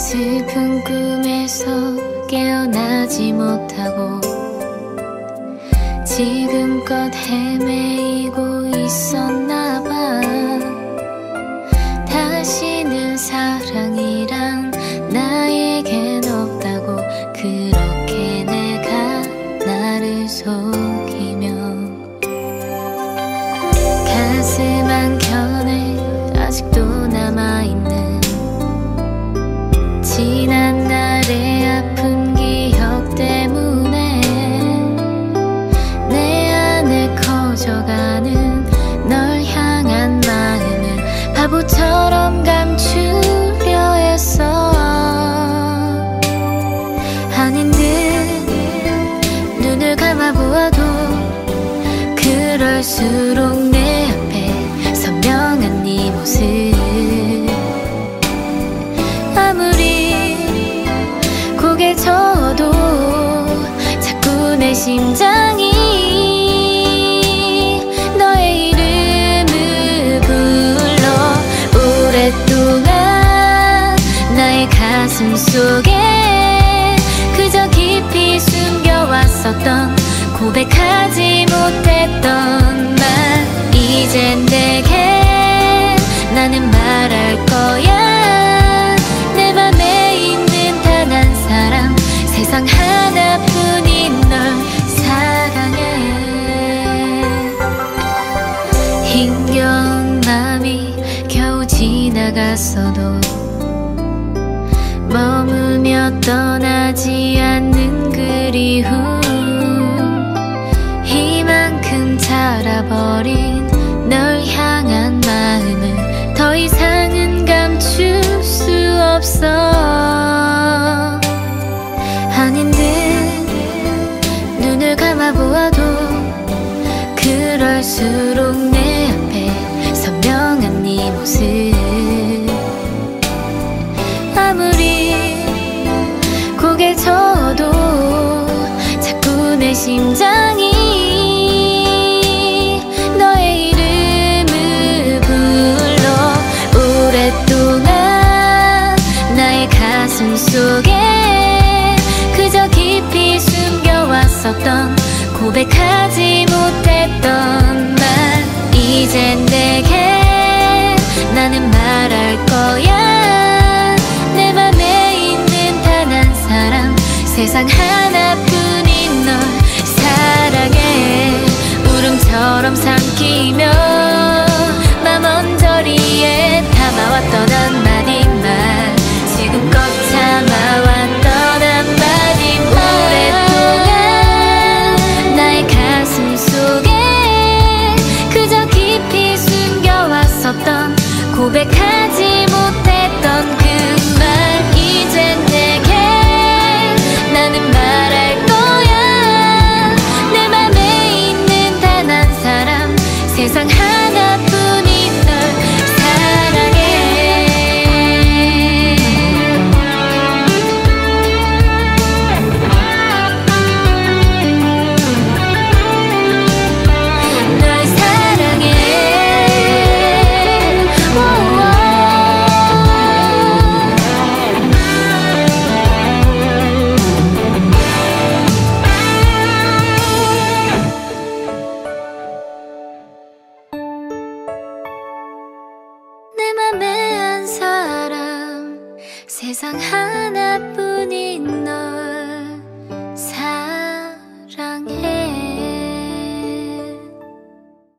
슬픈 꿈에서 깨어나지 못하고 지금껏 헤매이고 있었나 봐 그럴수록 내 앞에 선명한 네 모습. 아무리 고개 저어도 자꾸 내 심장이 너의 이름을 불러. 오랫동안 나의 가슴 속에 그저 깊이 숨겨왔었던 고백하지 못했던 말 이젠 내게 나는 말할 거야. 내 맘에 있는 단 한 사람 세상 하나뿐인 널 사랑해. 힘겨운 맘이 겨우 지나갔어도 머무며 떠나지 않는 그럴수록 내 앞에 선명한 네 모습. 아무리 고개 저어도 자꾸 내 심장이 속에 그저 깊이 숨겨왔었던 고백하지 이젠 내게 나는 말할 거야. 내 맘에 있는 단 한 사람 세상 하나뿐인 널 사랑해. 울음처럼 삼키며 세상 하나뿐인 널